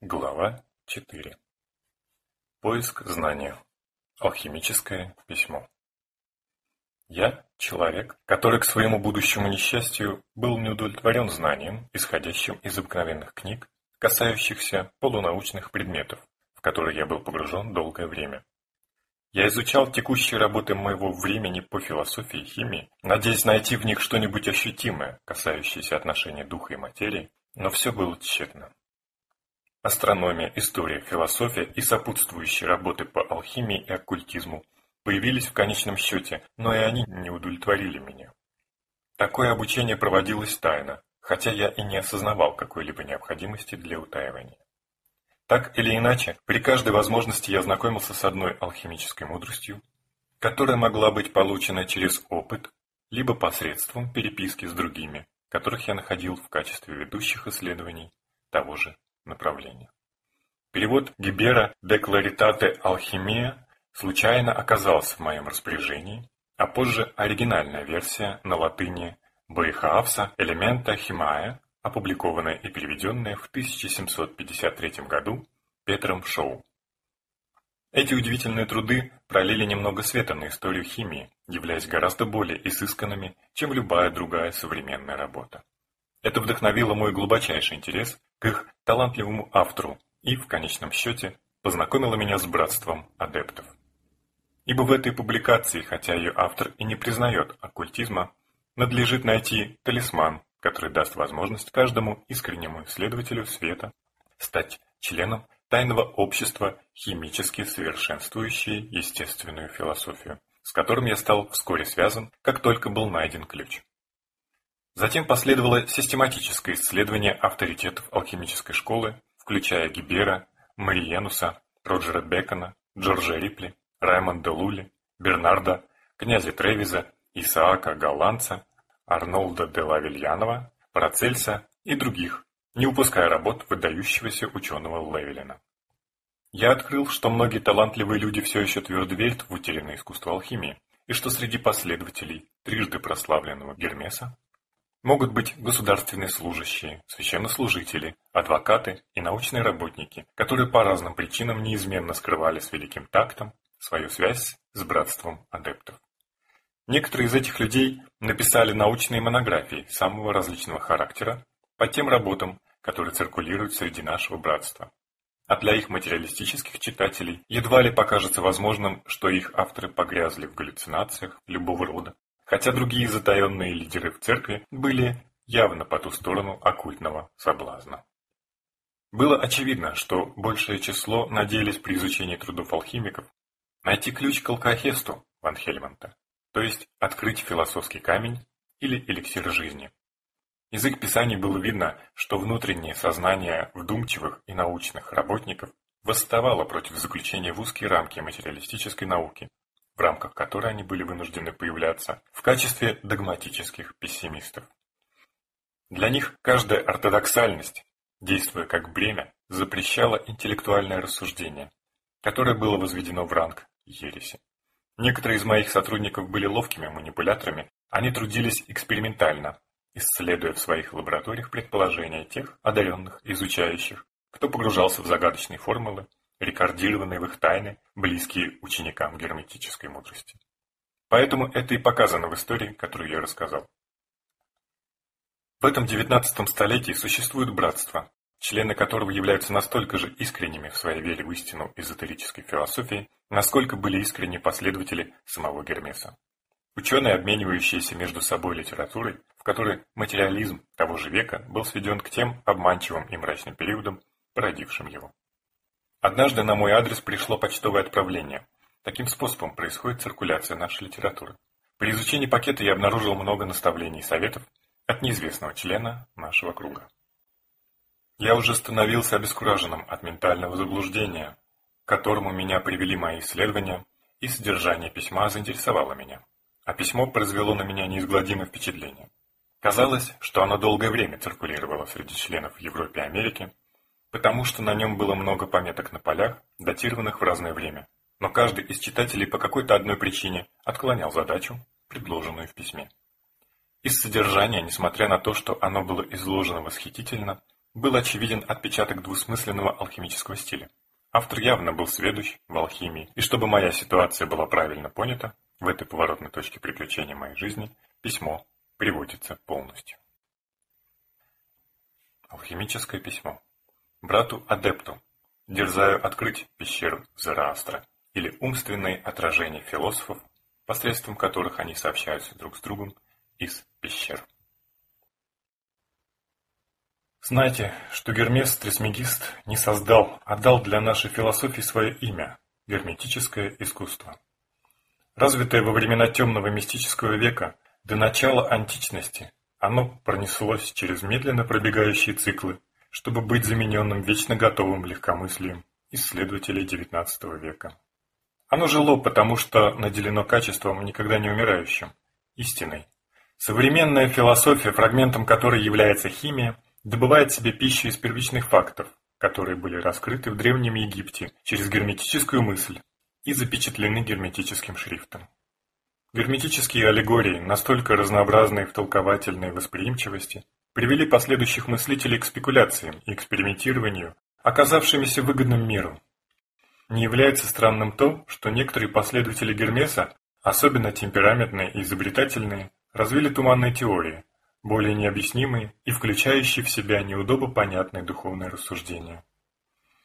Глава 4. Поиск знания. Алхимическое письмо. Я – человек, который к своему будущему несчастью был не удовлетворен знанием, исходящим из обыкновенных книг, касающихся полунаучных предметов, в которые я был погружен долгое время. Я изучал текущие работы моего времени по философии и химии, надеясь найти в них что-нибудь ощутимое, касающееся отношений духа и материи, но все было тщетно. Астрономия, история, философия и сопутствующие работы по алхимии и оккультизму появились в конечном счете, но и они не удовлетворили меня. Такое обучение проводилось тайно, хотя я и не осознавал какой-либо необходимости для утаивания. Так или иначе, при каждой возможности я знакомился с одной алхимической мудростью, которая могла быть получена через опыт, либо посредством переписки с другими, которых я находил в качестве ведущих исследований того же направлении. Перевод Гибера «De claritate alchimia» случайно оказался в моем распоряжении, а позже оригинальная версия на латыни Боихаавса «Элемента химая», опубликованная и переведенная в 1753 году Петром Шоу. Эти удивительные труды пролили немного света на историю химии, являясь гораздо более изысканными, чем любая другая современная работа. Это вдохновило мой глубочайший интерес к их талантливому автору и, в конечном счете, познакомило меня с братством адептов. Ибо в этой публикации, хотя ее автор и не признает оккультизма, надлежит найти талисман, который даст возможность каждому искреннему исследователю света стать членом тайного общества, химически совершенствующее естественную философию, с которым я стал вскоре связан, как только был найден ключ. Затем последовало систематическое исследование авторитетов алхимической школы, включая Гибера, Мариенуса, Роджера Бекона, Джорджа Рипли, Раймонда Лули, Бернарда, князя Тревиза, Исаака Голландца, Арнолда де Лавильянова, Парацельса и других, не упуская работ выдающегося ученого Левелина. Я открыл, что многие талантливые люди все еще твердо верят в утерянное искусство алхимии, и что среди последователей трижды прославленного Гермеса Могут быть государственные служащие, священнослужители, адвокаты и научные работники, которые по разным причинам неизменно скрывали с великим тактом свою связь с братством адептов. Некоторые из этих людей написали научные монографии самого различного характера по тем работам, которые циркулируют среди нашего братства. А для их материалистических читателей едва ли покажется возможным, что их авторы погрязли в галлюцинациях любого рода хотя другие затаенные лидеры в церкви были явно по ту сторону оккультного соблазна. Было очевидно, что большее число надеялись при изучении трудов алхимиков найти ключ к алкохесту Ван Хельмонта, то есть открыть философский камень или эликсир жизни. Из их писаний было видно, что внутреннее сознание вдумчивых и научных работников восставало против заключения в узкие рамки материалистической науки в рамках которой они были вынуждены появляться в качестве догматических пессимистов. Для них каждая ортодоксальность, действуя как бремя, запрещала интеллектуальное рассуждение, которое было возведено в ранг ереси. Некоторые из моих сотрудников были ловкими манипуляторами, они трудились экспериментально, исследуя в своих лабораториях предположения тех одаренных изучающих, кто погружался в загадочные формулы рекордированные в их тайны, близкие ученикам герметической мудрости. Поэтому это и показано в истории, которую я рассказал. В этом девятнадцатом столетии существует братство, члены которого являются настолько же искренними в своей вере в истину эзотерической философии, насколько были искренни последователи самого Гермеса. Ученые, обменивающиеся между собой литературой, в которой материализм того же века был сведен к тем обманчивым и мрачным периодам, породившим его. Однажды на мой адрес пришло почтовое отправление. Таким способом происходит циркуляция нашей литературы. При изучении пакета я обнаружил много наставлений и советов от неизвестного члена нашего круга. Я уже становился обескураженным от ментального заблуждения, к которому меня привели мои исследования, и содержание письма заинтересовало меня. А письмо произвело на меня неизгладимое впечатление. Казалось, что оно долгое время циркулировало среди членов Европы и Америки, потому что на нем было много пометок на полях, датированных в разное время. Но каждый из читателей по какой-то одной причине отклонял задачу, предложенную в письме. Из содержания, несмотря на то, что оно было изложено восхитительно, был очевиден отпечаток двусмысленного алхимического стиля. Автор явно был сведущ в алхимии, и чтобы моя ситуация была правильно понята, в этой поворотной точке приключения моей жизни письмо приводится полностью. Алхимическое письмо. Брату-адепту. Дерзаю открыть пещеру Зараастра, или умственные отражения философов, посредством которых они сообщаются друг с другом из пещер. Знайте, что Гермес Трисмегист не создал, а дал для нашей философии свое имя – герметическое искусство. Развитое во времена темного мистического века до начала античности, оно пронеслось через медленно пробегающие циклы, чтобы быть замененным вечно готовым легкомыслием исследователей XIX века. Оно жило, потому что наделено качеством, никогда не умирающим, истиной. Современная философия, фрагментом которой является химия, добывает себе пищу из первичных фактов, которые были раскрыты в Древнем Египте через герметическую мысль и запечатлены герметическим шрифтом. Герметические аллегории, настолько разнообразные в толковательной восприимчивости, привели последующих мыслителей к спекуляциям и экспериментированию, оказавшимися выгодным миру. Не является странным то, что некоторые последователи Гермеса, особенно темпераментные и изобретательные, развили туманные теории, более необъяснимые и включающие в себя неудобно понятные духовные рассуждения.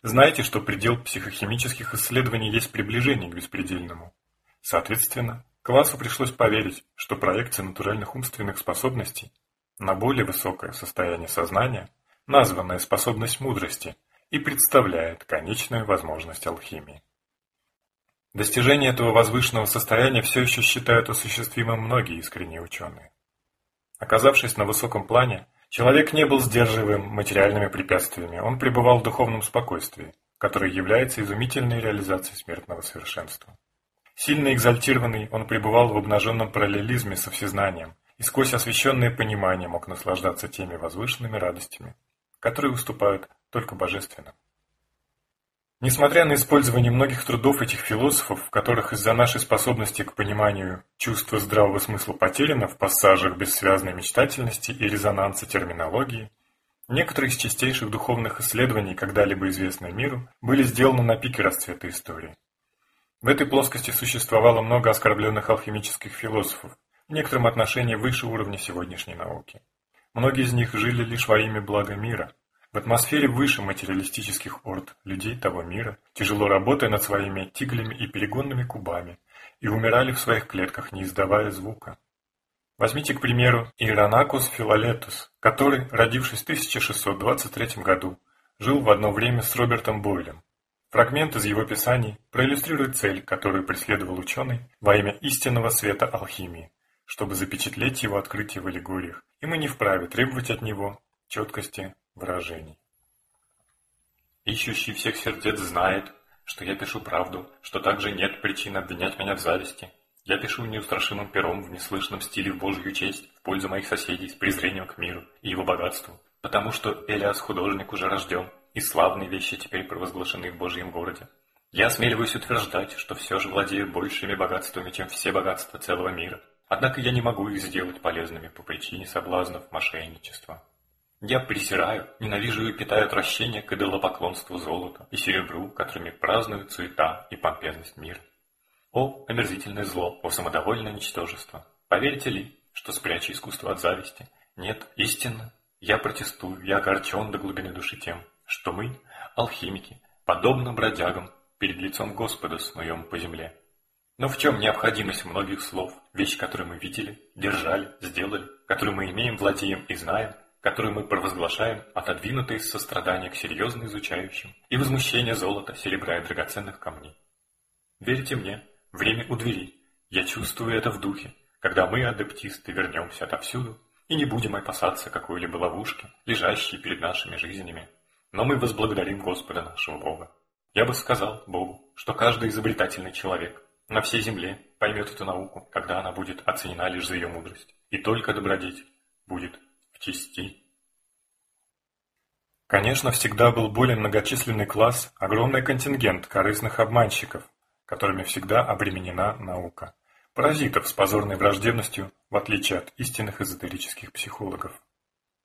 Знаете, что предел психохимических исследований есть приближение к беспредельному. Соответственно, классу пришлось поверить, что проекция натуральных умственных способностей на более высокое состояние сознания, названная способность мудрости, и представляет конечную возможность алхимии. Достижение этого возвышенного состояния все еще считают осуществимым многие искренние ученые. Оказавшись на высоком плане, человек не был сдерживаем материальными препятствиями, он пребывал в духовном спокойствии, которое является изумительной реализацией смертного совершенства. Сильно экзальтированный, он пребывал в обнаженном параллелизме со всезнанием и сквозь освященное понимание мог наслаждаться теми возвышенными радостями, которые уступают только божественным. Несмотря на использование многих трудов этих философов, в которых из-за нашей способности к пониманию чувства здравого смысла потеряно в пассажах бессвязной мечтательности и резонанса терминологии, некоторые из чистейших духовных исследований, когда-либо известные миру, были сделаны на пике расцвета истории. В этой плоскости существовало много оскорбленных алхимических философов, некотором отношении выше уровня сегодняшней науки. Многие из них жили лишь во имя блага мира – в атмосфере выше материалистических орд людей того мира, тяжело работая над своими тиглями и перегонными кубами, и умирали в своих клетках, не издавая звука. Возьмите, к примеру, Иеронакус Филолетус, который, родившись в 1623 году, жил в одно время с Робертом Бойлем. Фрагмент из его писаний проиллюстрирует цель, которую преследовал ученый во имя истинного света алхимии, чтобы запечатлеть его открытие в аллегориях, и мы не вправе требовать от него четкости выражений. Ищущий всех сердец знает, что я пишу правду, что также нет причин обвинять меня в зависти. Я пишу неустрашимым пером в неслышном стиле в Божью честь, в пользу моих соседей, с презрением к миру и его богатству, потому что Элиас художник уже рожден, и славные вещи теперь провозглашены в Божьем городе. Я осмеливаюсь утверждать, что все же владею большими богатствами, чем все богатства целого мира. Однако я не могу их сделать полезными по причине соблазнов мошенничества. Я презираю, ненавижу и питаю отвращение к идолопоклонству золота и серебру, которыми празднуют суета и помпезность мира. О, омерзительное зло, о самодовольное ничтожество! Поверите ли, что спряча искусство от зависти? Нет, истинно. Я протестую, я огорчен до глубины души тем, что мы, алхимики, подобно бродягам, перед лицом Господа снуем по земле. Но в чем необходимость многих слов, вещь, которую мы видели, держали, сделали, которую мы имеем, владеем и знаем, которую мы провозглашаем, отодвинутые из сострадания к серьезно изучающим и возмущения золота, серебра и драгоценных камней. Верьте мне, время у двери, я чувствую это в духе, когда мы, адептисты, вернемся отовсюду и не будем опасаться какой-либо ловушки, лежащей перед нашими жизнями, но мы возблагодарим Господа нашего Бога. Я бы сказал Богу, что каждый изобретательный человек на всей земле поймет эту науку, когда она будет оценена лишь за ее мудрость, и только добродетель будет частей. Конечно, всегда был более многочисленный класс, огромный контингент корыстных обманщиков, которыми всегда обременена наука, паразитов с позорной враждебностью, в отличие от истинных эзотерических психологов.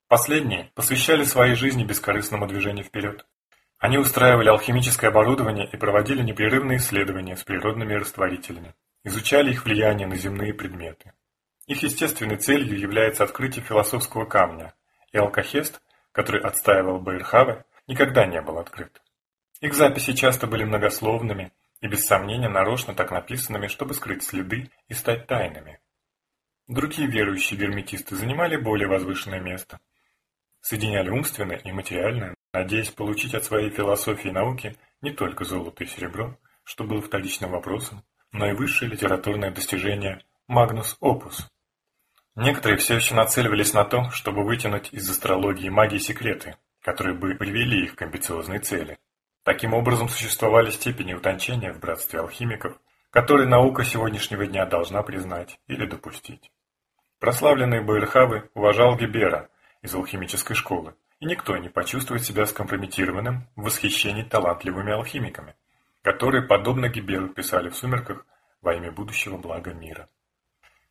Последние посвящали своей жизни бескорыстному движению вперед. Они устраивали алхимическое оборудование и проводили непрерывные исследования с природными растворителями, изучали их влияние на земные предметы. Их естественной целью является открытие философского камня, и алкохест, который отстаивал Бейрхаве, никогда не был открыт. Их записи часто были многословными и, без сомнения, нарочно так написанными, чтобы скрыть следы и стать тайными. Другие верующие герметисты занимали более возвышенное место. Соединяли умственное и материальное, надеясь получить от своей философии и науки не только золото и серебро, что было вторичным вопросом, но и высшее литературное достижение «Магнус Опус», Некоторые все еще нацеливались на то, чтобы вытянуть из астрологии магии секреты, которые бы привели их к амбициозной цели. Таким образом существовали степени утончения в братстве алхимиков, которые наука сегодняшнего дня должна признать или допустить. Прославленный Байрхавы уважал Гебера из алхимической школы, и никто не почувствует себя скомпрометированным в восхищении талантливыми алхимиками, которые, подобно Геберу, писали в сумерках во имя будущего блага мира.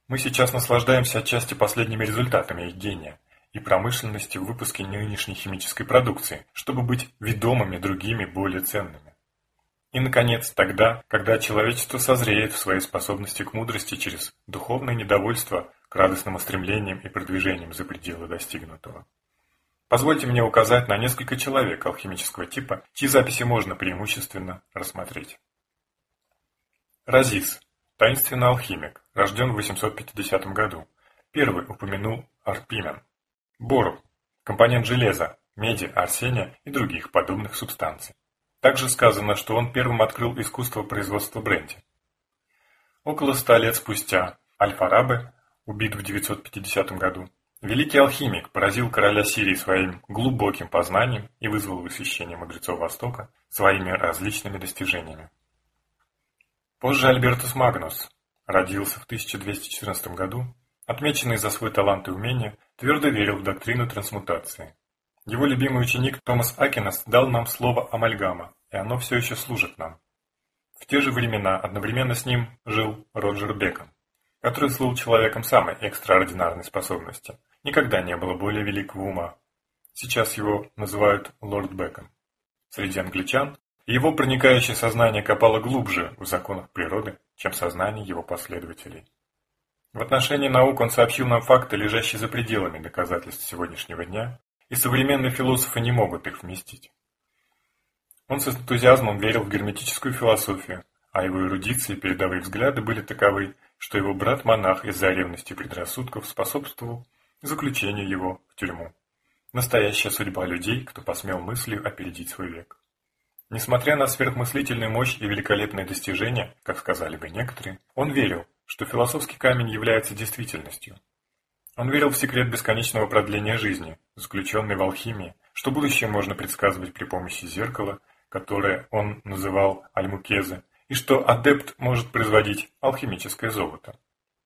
Мы сейчас наслаждаемся отчасти последними результатами их гения и промышленности в выпуске нынешней химической продукции, чтобы быть ведомыми другими более ценными. И, наконец, тогда, когда человечество созреет в своей способности к мудрости через духовное недовольство к радостным устремлениям и продвижениям за пределы достигнутого. Позвольте мне указать на несколько человек алхимического типа, чьи записи можно преимущественно рассмотреть. Разис Таинственный алхимик, рожден в 850 году. Первый упомянул Арпимен. Бору – компонент железа, меди, арсения и других подобных субстанций. Также сказано, что он первым открыл искусство производства бренди. Около ста лет спустя Аль-Фарабе, убит в 950 году, великий алхимик поразил короля Сирии своим глубоким познанием и вызвал восхищение мудрецов Востока своими различными достижениями. Позже Альбертус Магнус родился в 1214 году, отмеченный за свой талант и умение, твердо верил в доктрину трансмутации. Его любимый ученик Томас Акинас дал нам слово «амальгама», и оно все еще служит нам. В те же времена одновременно с ним жил Роджер Бекон, который слыл человеком самой экстраординарной способности. Никогда не было более великого ума. Сейчас его называют Лорд Бекон. Среди англичан его проникающее сознание копало глубже в законах природы, чем сознание его последователей. В отношении наук он сообщил нам факты, лежащие за пределами доказательств сегодняшнего дня, и современные философы не могут их вместить. Он с энтузиазмом верил в герметическую философию, а его эрудиции и передовые взгляды были таковы, что его брат-монах из-за ревности предрассудков способствовал заключению его в тюрьму. Настоящая судьба людей, кто посмел мыслью опередить свой век. Несмотря на сверхмыслительную мощь и великолепные достижения, как сказали бы некоторые, он верил, что философский камень является действительностью. Он верил в секрет бесконечного продления жизни, заключенный в алхимии, что будущее можно предсказывать при помощи зеркала, которое он называл альмукезе, и что адепт может производить алхимическое золото.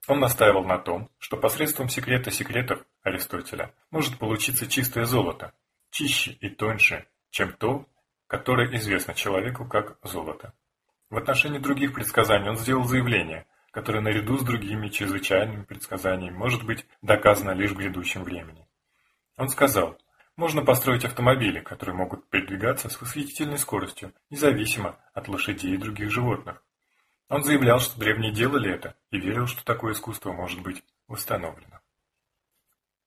Он настаивал на том, что посредством секрета секретов Аристотеля может получиться чистое золото, чище и тоньше, чем то, которое известно человеку как золото. В отношении других предсказаний он сделал заявление, которое наряду с другими чрезвычайными предсказаниями может быть доказано лишь в грядущем времени. Он сказал, можно построить автомобили, которые могут передвигаться с восхитительной скоростью, независимо от лошадей и других животных. Он заявлял, что древние делали это, и верил, что такое искусство может быть восстановлено.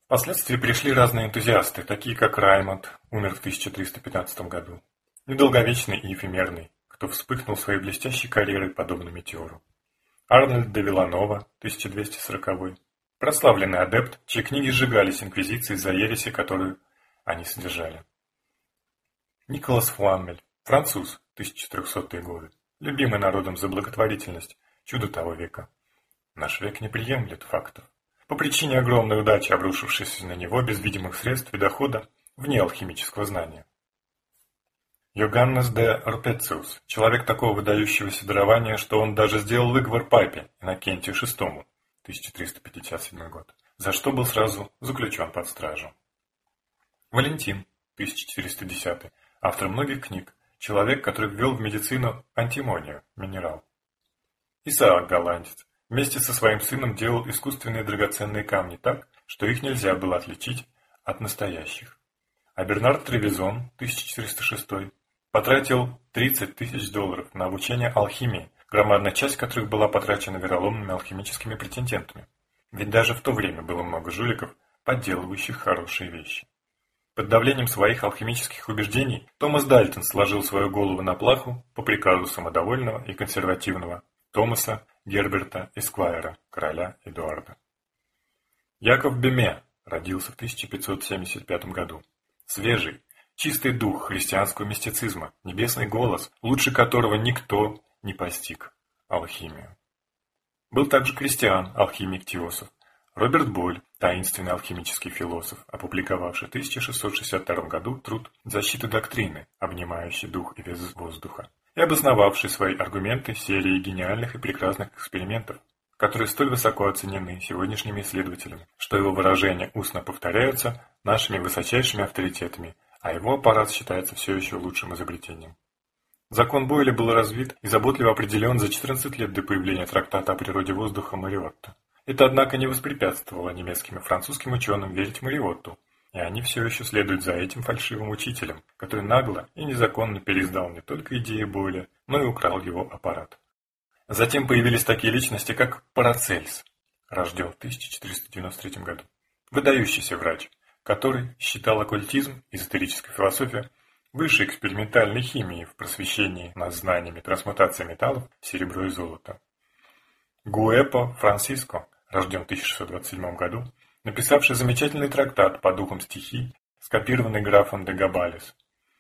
Впоследствии пришли разные энтузиасты, такие как Раймонд, умер в 1315 году, недолговечный и эфемерный, кто вспыхнул своей блестящей карьерой подобно метеору. Арнольд де Виланова, 1240 прославленный адепт, чьи книги сжигались инквизицией за ереси, которую они содержали. Николас Фламмель, француз, 1400-е годы, любимый народом за благотворительность, чудо того века. Наш век не приемлет фактов. По причине огромной удачи, обрушившейся на него без видимых средств и дохода, вне алхимического знания. Йоганнес де Орпециус, человек такого выдающегося дарования, что он даже сделал выговор папе Иннокентию VI, 1357 год, за что был сразу заключен под стражу. Валентин, 1410, автор многих книг, человек, который ввел в медицину антимонию, минерал. Исаак Голландец, вместе со своим сыном делал искусственные драгоценные камни так, что их нельзя было отличить от настоящих. А Бернард Тревизон, 1406, потратил 30 тысяч долларов на обучение алхимии, громадная часть которых была потрачена вероломными алхимическими претендентами. Ведь даже в то время было много жуликов, подделывающих хорошие вещи. Под давлением своих алхимических убеждений Томас Дальтон сложил свою голову на плаху по приказу самодовольного и консервативного Томаса Герберта Эсквайра, короля Эдуарда. Яков Беме родился в 1575 году. Свежий, чистый дух христианского мистицизма, небесный голос, лучше которого никто не постиг алхимию. Был также крестьян, алхимик Теософ, Роберт Боль, таинственный алхимический философ, опубликовавший в 1662 году труд «Защита доктрины, обнимающий дух и вес воздуха», и обосновавший свои аргументы серией гениальных и прекрасных экспериментов, которые столь высоко оценены сегодняшними исследователями, что его выражения устно повторяются нашими высочайшими авторитетами, а его аппарат считается все еще лучшим изобретением. Закон Бойля был развит и заботливо определен за 14 лет до появления трактата о природе воздуха Мариотта. Это, однако, не воспрепятствовало немецким и французским ученым верить Мариотту, и они все еще следуют за этим фальшивым учителем, который нагло и незаконно переиздал не только идеи Бойля, но и украл его аппарат. Затем появились такие личности, как Парацельс, рожден в 1493 году, выдающийся врач, который считал оккультизм, эзотерическая философия, высшей экспериментальной химией в просвещении над знаниями трансмутации металлов, серебро и золота. Гуэпо Франциско, рожден в 1627 году, написавший замечательный трактат по духам стихий, скопированный графом де Габалис.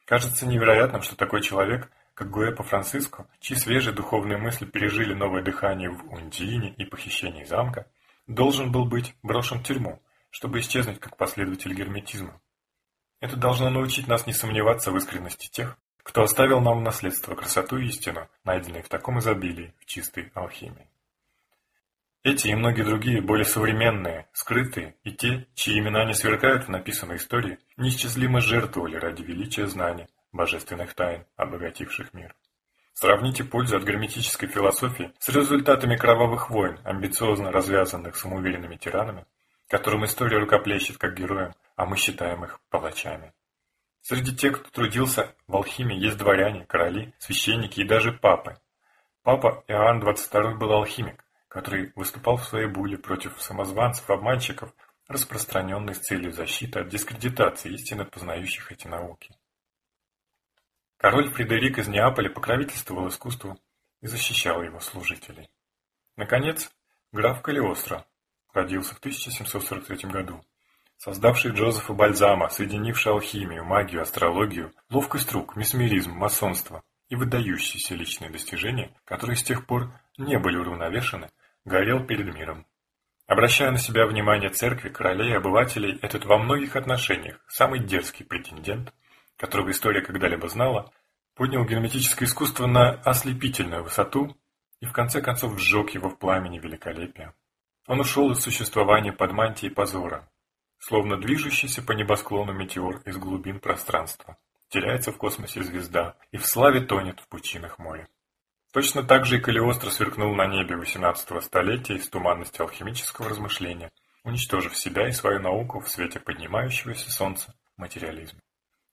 Кажется невероятным, что такой человек, как Гуэпо Франциско, чьи свежие духовные мысли пережили новое дыхание в Ундине и похищении замка, должен был быть брошен в тюрьму, чтобы исчезнуть как последователь герметизма. Это должно научить нас не сомневаться в искренности тех, кто оставил нам в наследство красоту и истину, найденные в таком изобилии в чистой алхимии. Эти и многие другие, более современные, скрытые, и те, чьи имена не сверкают в написанной истории, неисчислимо жертвовали ради величия знаний, божественных тайн, обогативших мир. Сравните пользу от герметической философии с результатами кровавых войн, амбициозно развязанных самоуверенными тиранами, которым история рукоплещет как героям, а мы считаем их палачами. Среди тех, кто трудился в алхимии, есть дворяне, короли, священники и даже папы. Папа Иоанн XXII был алхимик, который выступал в своей буле против самозванцев-обманщиков, распространенной с целью защиты от дискредитации истинно познающих эти науки. Король Фредерик из Неаполя покровительствовал искусству и защищал его служителей. Наконец, граф Калиостро родился в 1743 году, создавший Джозефа Бальзама, соединивший алхимию, магию, астрологию, ловкость рук, месмеризм, масонство и выдающиеся личные достижения, которые с тех пор не были уравновешены горел перед миром. Обращая на себя внимание церкви, королей и обывателей, этот во многих отношениях самый дерзкий претендент, которого история когда-либо знала, поднял герметическое искусство на ослепительную высоту и в конце концов сжег его в пламени великолепия. Он ушел из существования под мантией позора, словно движущийся по небосклону метеор из глубин пространства. Теряется в космосе звезда и в славе тонет в пучинах моря. Точно так же и Калиостро сверкнул на небе XVIII столетия из туманности алхимического размышления, уничтожив себя и свою науку в свете поднимающегося солнца материализма.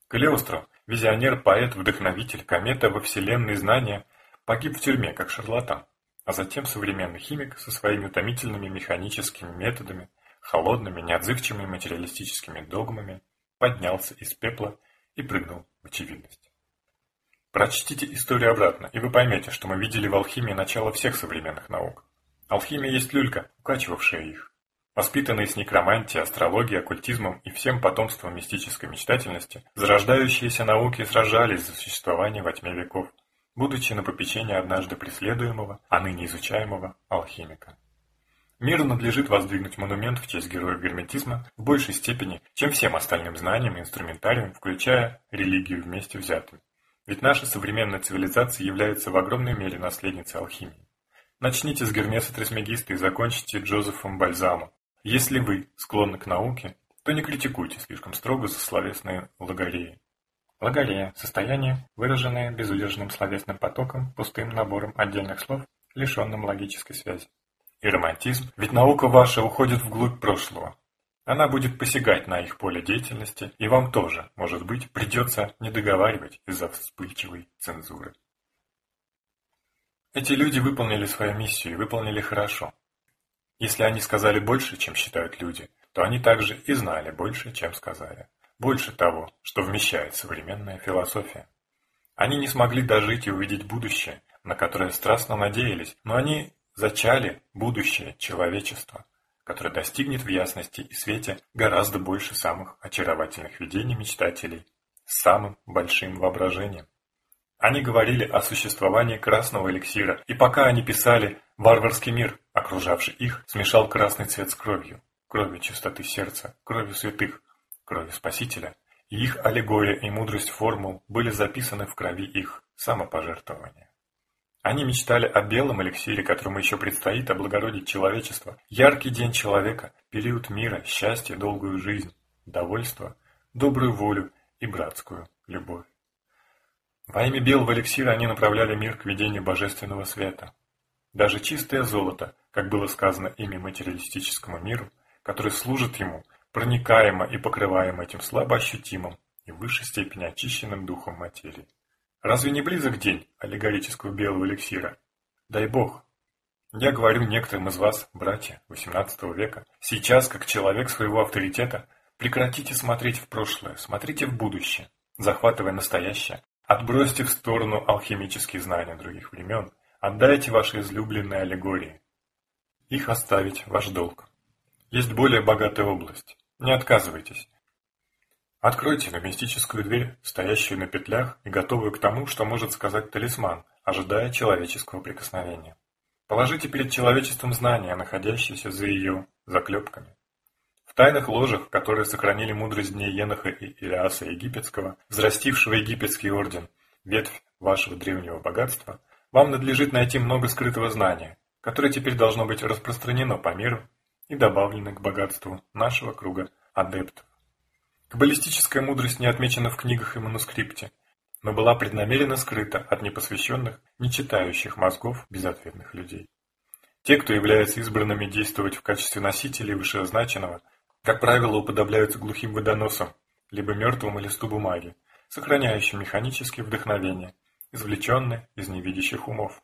Калиостро, визионер, поэт, вдохновитель, комета во вселенной знания, погиб в тюрьме как шарлатан, а затем современный химик со своими утомительными механическими методами, холодными, неотзывчивыми материалистическими догмами поднялся из пепла и прыгнул в очевидность. Прочтите историю обратно, и вы поймете, что мы видели в алхимии начало всех современных наук. Алхимия есть люлька, укачивавшая их. Воспитанные с некромантией, астрологией, оккультизмом и всем потомством мистической мечтательности, зарождающиеся науки сражались за существование во тьме веков, будучи на попечении однажды преследуемого, а ныне изучаемого алхимика. Миру надлежит воздвигнуть монумент в честь героев герметизма в большей степени, чем всем остальным знаниям и инструментариям, включая религию вместе взятым. Ведь наша современная цивилизация является в огромной мере наследницей алхимии. Начните с Гермеса Трисмегиста и закончите Джозефом Бальзамом. Если вы склонны к науке, то не критикуйте слишком строго за словесные логореи. Логорея – состояние, выраженное безудержным словесным потоком, пустым набором отдельных слов, лишенным логической связи. И романтизм, ведь наука ваша уходит вглубь прошлого. Она будет посягать на их поле деятельности, и вам тоже, может быть, придется не договаривать из-за вспыльчивой цензуры. Эти люди выполнили свою миссию и выполнили хорошо. Если они сказали больше, чем считают люди, то они также и знали больше, чем сказали. Больше того, что вмещает современная философия. Они не смогли дожить и увидеть будущее, на которое страстно надеялись, но они зачали будущее человечества, которое достигнет в ясности и свете гораздо больше самых очаровательных видений мечтателей с самым большим воображением. Они говорили о существовании красного эликсира, и пока они писали, варварский мир, окружавший их, смешал красный цвет с кровью, кровью чистоты сердца, кровью святых, кровью Спасителя, и их аллегория и мудрость формул были записаны в крови их самопожертвования. Они мечтали о белом эликсире, которому еще предстоит облагородить человечество, яркий день человека, период мира, счастья, долгую жизнь, довольство, добрую волю и братскую любовь. Во имя белого эликсира они направляли мир к видению божественного света. Даже чистое золото, как было сказано ими материалистическому миру, который служит ему, проникаемо и покрываемо этим слабо ощутимым и в высшей степени очищенным духом материи. Разве не близок день аллегорического белого эликсира? Дай Бог. Я говорю некоторым из вас, братья XVIII века, сейчас, как человек своего авторитета, прекратите смотреть в прошлое, смотрите в будущее, захватывая настоящее, отбросьте в сторону алхимические знания других времен, отдайте ваши излюбленные аллегории. Их оставить ваш долг. Есть более богатая область. Не отказывайтесь. Откройте на мистическую дверь, стоящую на петлях и готовую к тому, что может сказать талисман, ожидая человеческого прикосновения. Положите перед человечеством знания, находящиеся за ее заклепками. В тайных ложах, которые сохранили мудрость дней Еноха и Илиаса Египетского, взрастившего египетский орден, ветвь вашего древнего богатства, вам надлежит найти много скрытого знания, которое теперь должно быть распространено по миру и добавлено к богатству нашего круга адептов. Каббалистическая мудрость не отмечена в книгах и манускрипте, но была преднамеренно скрыта от непосвященных, не читающих мозгов безответных людей. Те, кто является избранными действовать в качестве носителей вышеозначенного, как правило, уподобляются глухим водоносам, либо мертвому листу бумаги, сохраняющим механические вдохновения, извлеченные из невидящих умов.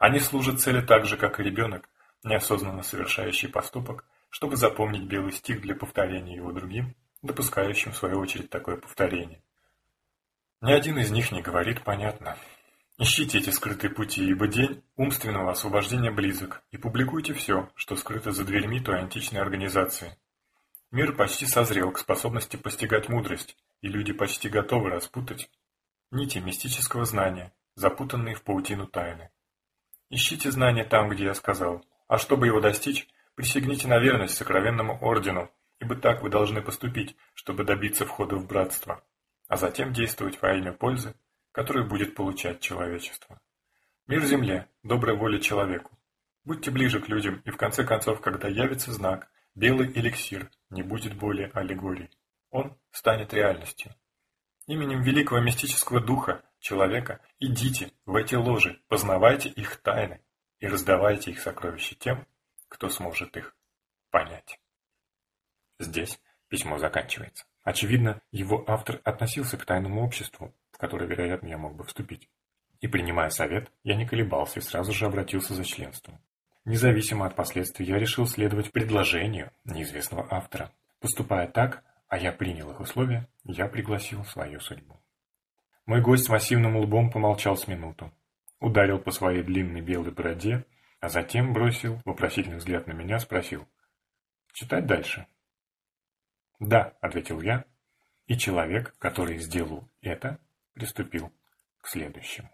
Они служат цели так же, как и ребенок, неосознанно совершающий поступок, чтобы запомнить белый стих для повторения его другим допускающим в свою очередь такое повторение. Ни один из них не говорит понятно. Ищите эти скрытые пути, ибо день умственного освобождения близок, и публикуйте все, что скрыто за дверьми той античной организации. Мир почти созрел к способности постигать мудрость, и люди почти готовы распутать нити мистического знания, запутанные в паутину тайны. Ищите знания там, где я сказал, а чтобы его достичь, присягните на верность сокровенному ордену, ибо так вы должны поступить, чтобы добиться входа в братство, а затем действовать во имя пользы, которую будет получать человечество. Мир земле, добрая воля человеку. Будьте ближе к людям, и в конце концов, когда явится знак, белый эликсир не будет более аллегорией. Он станет реальностью. Именем великого мистического духа, человека, идите в эти ложи, познавайте их тайны и раздавайте их сокровища тем, кто сможет их понять. Здесь письмо заканчивается. Очевидно, его автор относился к тайному обществу, в которое, вероятно, я мог бы вступить. И принимая совет, я не колебался и сразу же обратился за членством. Независимо от последствий, я решил следовать предложению неизвестного автора. Поступая так, а я принял их условия, я пригласил свою судьбу. Мой гость с массивным лбом помолчал с минуту, ударил по своей длинной белой бороде, а затем бросил вопросительный взгляд на меня, спросил «Читать дальше?» «Да», — ответил я, и человек, который сделал это, приступил к следующему.